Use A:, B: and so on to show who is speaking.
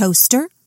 A: toaster,